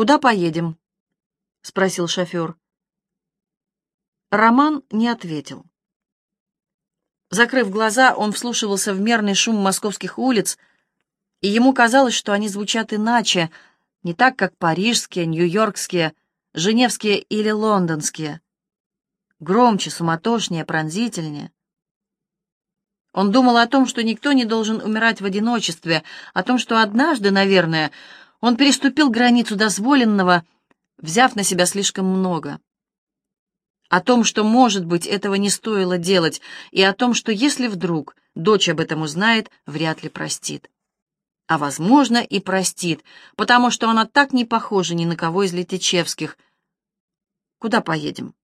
«Куда поедем?» — спросил шофер. Роман не ответил. Закрыв глаза, он вслушивался в мерный шум московских улиц, и ему казалось, что они звучат иначе, не так, как парижские, нью-йоркские, женевские или лондонские. Громче, суматошнее, пронзительнее. Он думал о том, что никто не должен умирать в одиночестве, о том, что однажды, наверное, он переступил границу дозволенного, взяв на себя слишком много. О том, что, может быть, этого не стоило делать, и о том, что если вдруг дочь об этом узнает, вряд ли простит. А, возможно, и простит, потому что она так не похожа ни на кого из Летичевских. Куда поедем?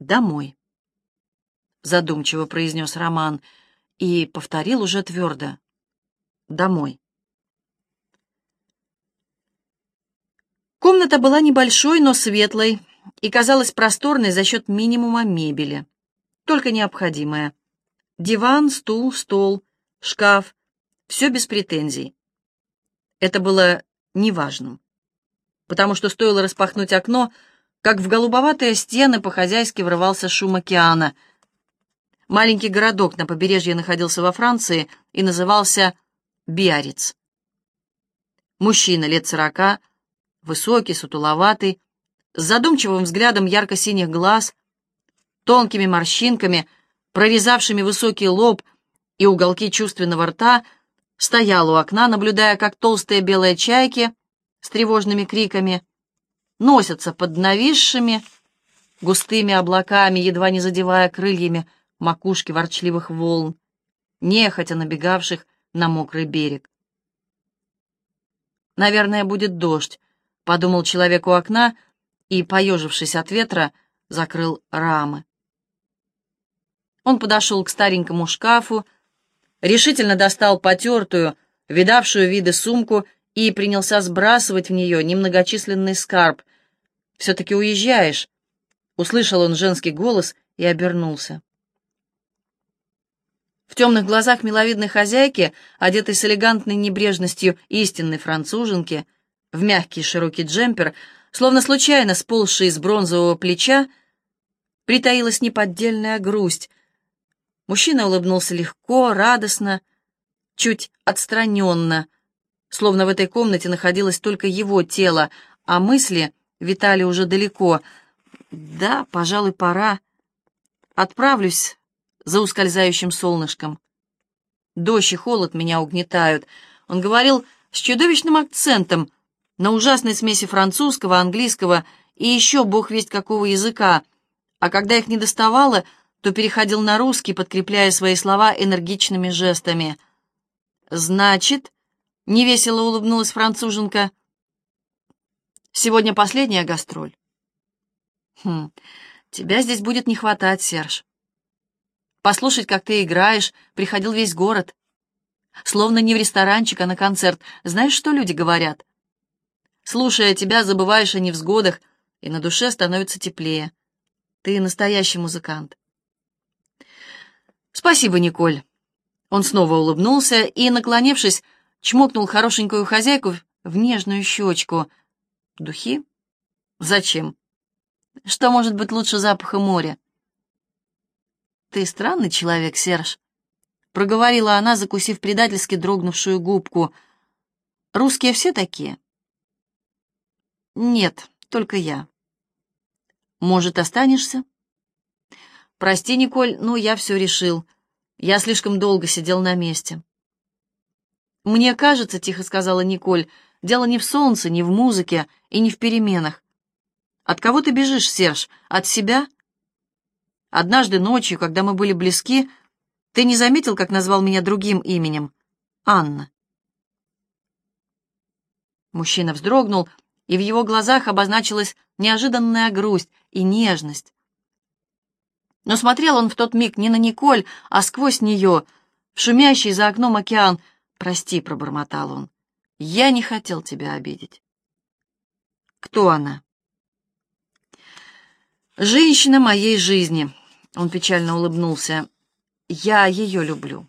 Домой задумчиво произнес Роман и повторил уже твердо. Домой. Комната была небольшой, но светлой и казалась просторной за счет минимума мебели, только необходимое. Диван, стул, стол, шкаф — все без претензий. Это было неважным, потому что стоило распахнуть окно, как в голубоватые стены по-хозяйски врывался шум океана — Маленький городок на побережье находился во Франции и назывался Биарриц. Мужчина лет сорока, высокий, сутуловатый, с задумчивым взглядом ярко-синих глаз, тонкими морщинками, прорезавшими высокий лоб и уголки чувственного рта, стоял у окна, наблюдая, как толстые белые чайки с тревожными криками носятся под нависшими густыми облаками, едва не задевая крыльями макушки ворчливых волн, нехотя набегавших на мокрый берег. «Наверное, будет дождь», — подумал человек у окна и, поежившись от ветра, закрыл рамы. Он подошел к старенькому шкафу, решительно достал потертую, видавшую виды сумку и принялся сбрасывать в нее немногочисленный скарб. «Все-таки уезжаешь», — услышал он женский голос и обернулся. В темных глазах миловидной хозяйки, одетой с элегантной небрежностью истинной француженки, в мягкий широкий джемпер, словно случайно сползший с бронзового плеча, притаилась неподдельная грусть. Мужчина улыбнулся легко, радостно, чуть отстраненно, словно в этой комнате находилось только его тело, а мысли витали уже далеко. «Да, пожалуй, пора. Отправлюсь за ускользающим солнышком. Дождь и холод меня угнетают. Он говорил с чудовищным акцентом, на ужасной смеси французского, английского и еще бог весть какого языка, а когда их не доставало, то переходил на русский, подкрепляя свои слова энергичными жестами. «Значит...» — невесело улыбнулась француженка. «Сегодня последняя гастроль». «Хм, тебя здесь будет не хватать, Серж. Послушать, как ты играешь, приходил весь город. Словно не в ресторанчик, а на концерт. Знаешь, что люди говорят? Слушая тебя, забываешь о невзгодах, и на душе становится теплее. Ты настоящий музыкант. Спасибо, Николь. Он снова улыбнулся и, наклонившись, чмокнул хорошенькую хозяйку в нежную щечку. Духи? Зачем? Что может быть лучше запаха моря? «Ты странный человек, Серж», — проговорила она, закусив предательски дрогнувшую губку. «Русские все такие?» «Нет, только я». «Может, останешься?» «Прости, Николь, но я все решил. Я слишком долго сидел на месте». «Мне кажется, — тихо сказала Николь, — дело не в солнце, не в музыке и не в переменах. От кого ты бежишь, Серж? От себя Однажды ночью, когда мы были близки, ты не заметил, как назвал меня другим именем? Анна. Мужчина вздрогнул, и в его глазах обозначилась неожиданная грусть и нежность. Но смотрел он в тот миг не на Николь, а сквозь нее, в шумящий за окном океан. «Прости», — пробормотал он, — «я не хотел тебя обидеть». «Кто она?» «Женщина моей жизни», он печально улыбнулся. «Я ее люблю».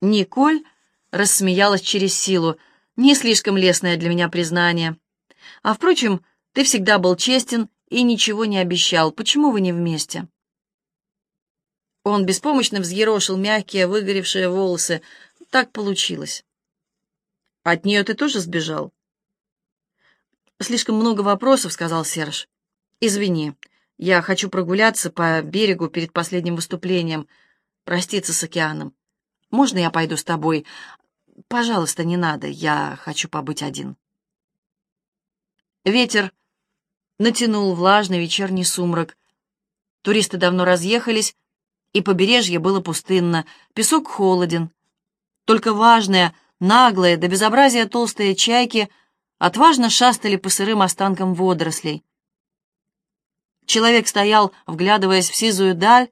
Николь рассмеялась через силу. Не слишком лестное для меня признание. А, впрочем, ты всегда был честен и ничего не обещал. Почему вы не вместе?» Он беспомощно взъерошил мягкие, выгоревшие волосы. Так получилось. От нее ты тоже сбежал? Слишком много вопросов, сказал Серж. Извини, я хочу прогуляться по берегу перед последним выступлением, проститься с океаном. Можно я пойду с тобой? Пожалуйста, не надо, я хочу побыть один. Ветер натянул влажный вечерний сумрак. Туристы давно разъехались, и побережье было пустынно, песок холоден. Только важные, наглые, до безобразия толстые чайки отважно шастали по сырым останкам водорослей. Человек стоял, вглядываясь в сизую даль,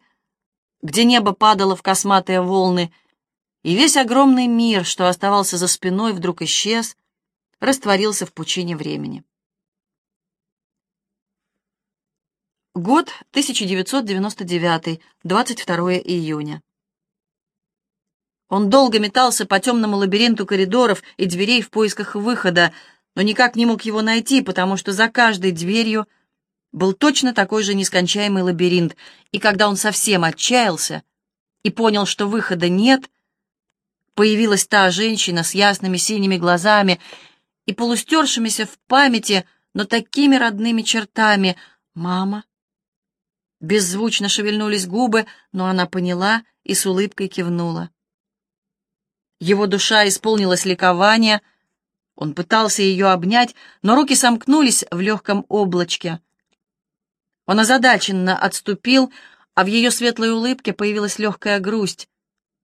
где небо падало в косматые волны, и весь огромный мир, что оставался за спиной, вдруг исчез, растворился в пучине времени. Год 1999, 22 июня. Он долго метался по темному лабиринту коридоров и дверей в поисках выхода, но никак не мог его найти, потому что за каждой дверью был точно такой же нескончаемый лабиринт, и когда он совсем отчаялся и понял, что выхода нет, появилась та женщина с ясными синими глазами и полустершимися в памяти, но такими родными чертами. «Мама?» Беззвучно шевельнулись губы, но она поняла и с улыбкой кивнула. Его душа исполнилась ликования. Он пытался ее обнять, но руки сомкнулись в легком облачке. Он озадаченно отступил, а в ее светлой улыбке появилась легкая грусть,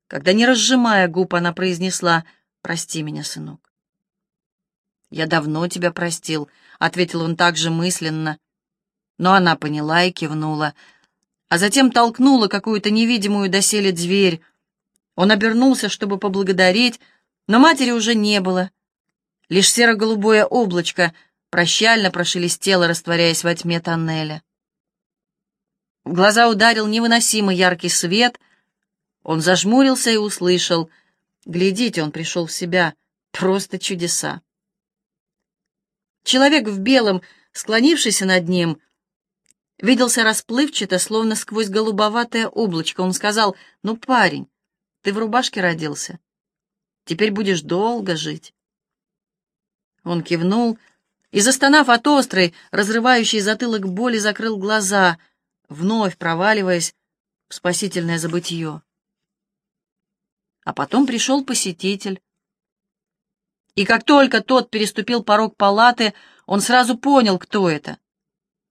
когда, не разжимая губ, она произнесла «Прости меня, сынок». «Я давно тебя простил», — ответил он также мысленно, но она поняла и кивнула, а затем толкнула какую-то невидимую доселе дверь. Он обернулся, чтобы поблагодарить, но матери уже не было. Лишь серо-голубое облачко прощально прошелестело, растворяясь во тьме тоннеля. В глаза ударил невыносимо яркий свет. Он зажмурился и услышал. Глядите, он пришел в себя. Просто чудеса. Человек в белом, склонившийся над ним, виделся расплывчато, словно сквозь голубоватое облачко. Он сказал, «Ну, парень, ты в рубашке родился. Теперь будешь долго жить». Он кивнул и, застонав от острой, разрывающей затылок боли, закрыл глаза, вновь проваливаясь в спасительное забытье. А потом пришел посетитель. И как только тот переступил порог палаты, он сразу понял, кто это —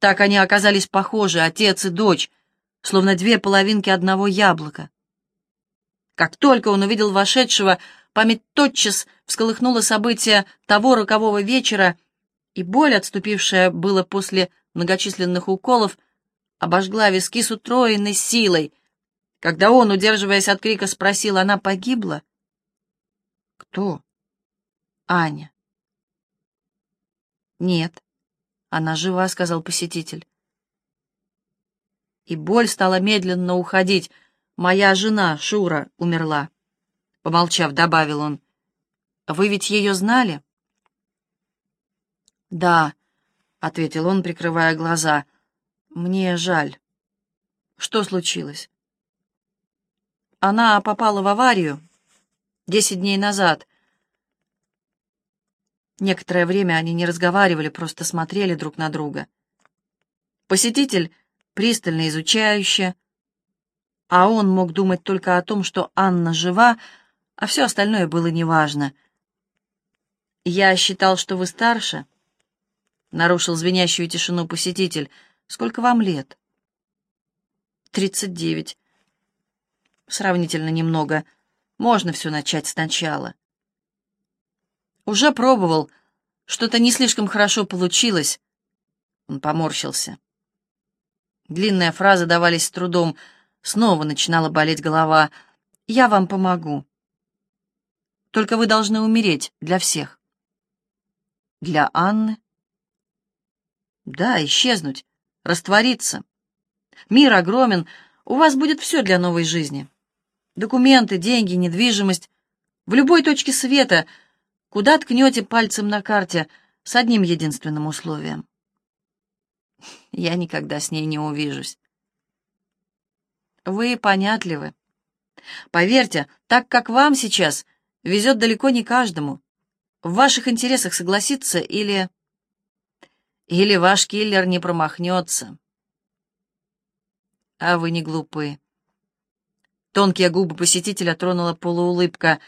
так они оказались похожи, отец и дочь, словно две половинки одного яблока. Как только он увидел вошедшего, память тотчас всколыхнула события того рокового вечера, и боль, отступившая было после многочисленных уколов, обожгла виски с утроенной силой. Когда он, удерживаясь от крика, спросил, она погибла? Кто? Аня. Нет. «Она жива», — сказал посетитель. И боль стала медленно уходить. «Моя жена, Шура, умерла», — помолчав, добавил он. «Вы ведь ее знали?» «Да», — ответил он, прикрывая глаза. «Мне жаль». «Что случилось?» «Она попала в аварию десять дней назад. Некоторое время они не разговаривали, просто смотрели друг на друга. Посетитель пристально изучающе, а он мог думать только о том, что Анна жива, а все остальное было неважно. «Я считал, что вы старше», — нарушил звенящую тишину посетитель. «Сколько вам лет?» «Тридцать девять». «Сравнительно немного. Можно все начать сначала». Уже пробовал. Что-то не слишком хорошо получилось. Он поморщился. Длинные фразы давались с трудом. Снова начинала болеть голова. «Я вам помогу. Только вы должны умереть для всех». «Для Анны?» «Да, исчезнуть, раствориться. Мир огромен, у вас будет все для новой жизни. Документы, деньги, недвижимость. В любой точке света — куда ткнете пальцем на карте с одним единственным условием. Я никогда с ней не увижусь. Вы понятливы. Поверьте, так как вам сейчас везет далеко не каждому. В ваших интересах согласиться или... Или ваш киллер не промахнется. А вы не глупы. Тонкие губы посетителя тронула полуулыбка.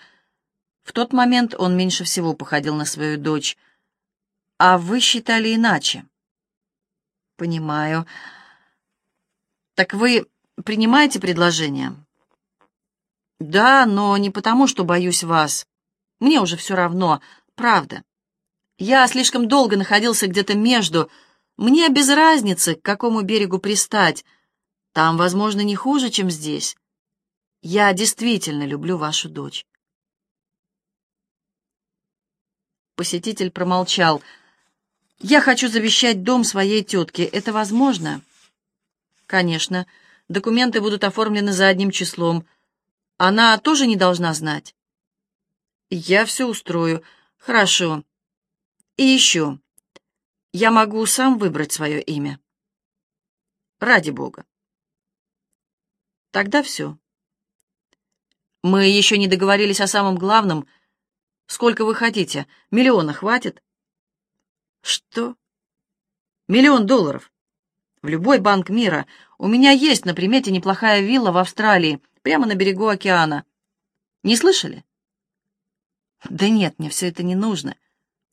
В тот момент он меньше всего походил на свою дочь. А вы считали иначе. Понимаю. Так вы принимаете предложение? Да, но не потому, что боюсь вас. Мне уже все равно, правда. Я слишком долго находился где-то между. Мне без разницы, к какому берегу пристать. Там, возможно, не хуже, чем здесь. Я действительно люблю вашу дочь. Посетитель промолчал. «Я хочу завещать дом своей тетке. Это возможно?» «Конечно. Документы будут оформлены за одним числом. Она тоже не должна знать?» «Я все устрою. Хорошо. И еще. Я могу сам выбрать свое имя. Ради Бога. Тогда все. Мы еще не договорились о самом главном. Сколько вы хотите? Миллиона хватит? Что? Миллион долларов. В любой банк мира. У меня есть на примете неплохая вилла в Австралии, прямо на берегу океана. Не слышали? Да нет, мне все это не нужно.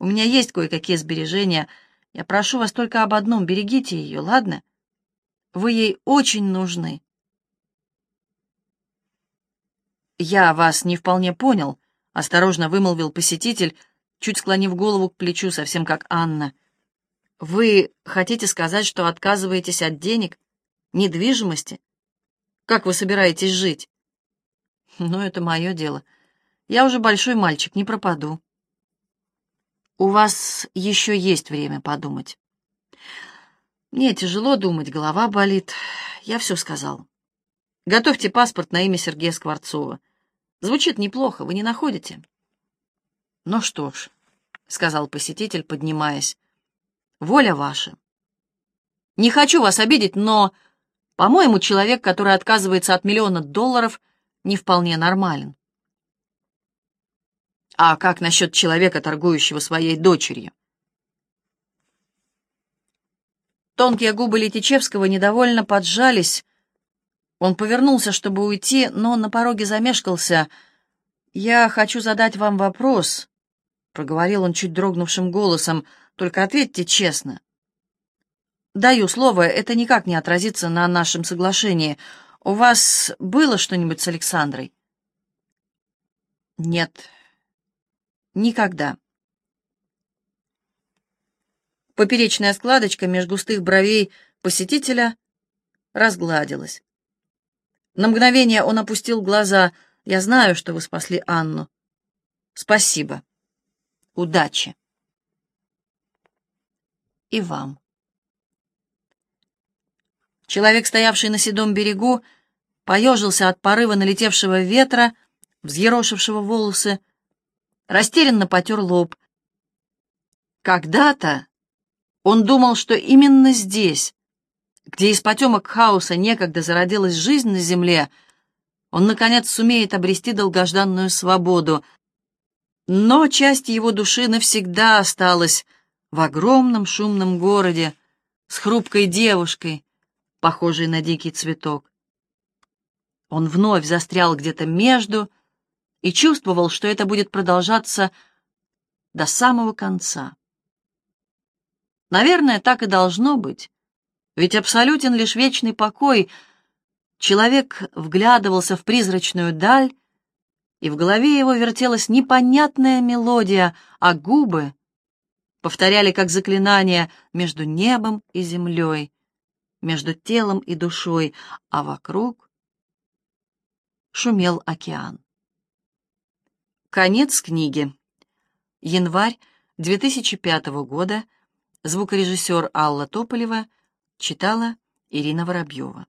У меня есть кое-какие сбережения. Я прошу вас только об одном. Берегите ее, ладно? Вы ей очень нужны. «Я вас не вполне понял», — осторожно вымолвил посетитель, чуть склонив голову к плечу, совсем как Анна. «Вы хотите сказать, что отказываетесь от денег, недвижимости? Как вы собираетесь жить?» «Ну, это мое дело. Я уже большой мальчик, не пропаду». «У вас еще есть время подумать». «Мне тяжело думать, голова болит. Я все сказал». Готовьте паспорт на имя Сергея Скворцова. Звучит неплохо, вы не находите? Ну что ж, — сказал посетитель, поднимаясь, — воля ваша. Не хочу вас обидеть, но, по-моему, человек, который отказывается от миллиона долларов, не вполне нормален. А как насчет человека, торгующего своей дочерью? Тонкие губы Летичевского недовольно поджались, он повернулся, чтобы уйти, но на пороге замешкался. «Я хочу задать вам вопрос», — проговорил он чуть дрогнувшим голосом, — «только ответьте честно». «Даю слово, это никак не отразится на нашем соглашении. У вас было что-нибудь с Александрой?» «Нет, никогда». Поперечная складочка между густых бровей посетителя разгладилась. На мгновение он опустил глаза. «Я знаю, что вы спасли Анну. Спасибо. Удачи. И вам». Человек, стоявший на седом берегу, поежился от порыва налетевшего ветра, взъерошившего волосы, растерянно потер лоб. Когда-то он думал, что именно здесь, где из потемок хаоса некогда зародилась жизнь на земле, он, наконец, сумеет обрести долгожданную свободу. Но часть его души навсегда осталась в огромном шумном городе с хрупкой девушкой, похожей на дикий цветок. Он вновь застрял где-то между и чувствовал, что это будет продолжаться до самого конца. Наверное, так и должно быть. Ведь абсолютен лишь вечный покой. Человек вглядывался в призрачную даль, и в голове его вертелась непонятная мелодия, а губы повторяли как заклинание между небом и землей, между телом и душой, а вокруг шумел океан. Конец книги. Январь 2005 года. Звукорежиссер Алла Тополева Читала Ирина Воробьева.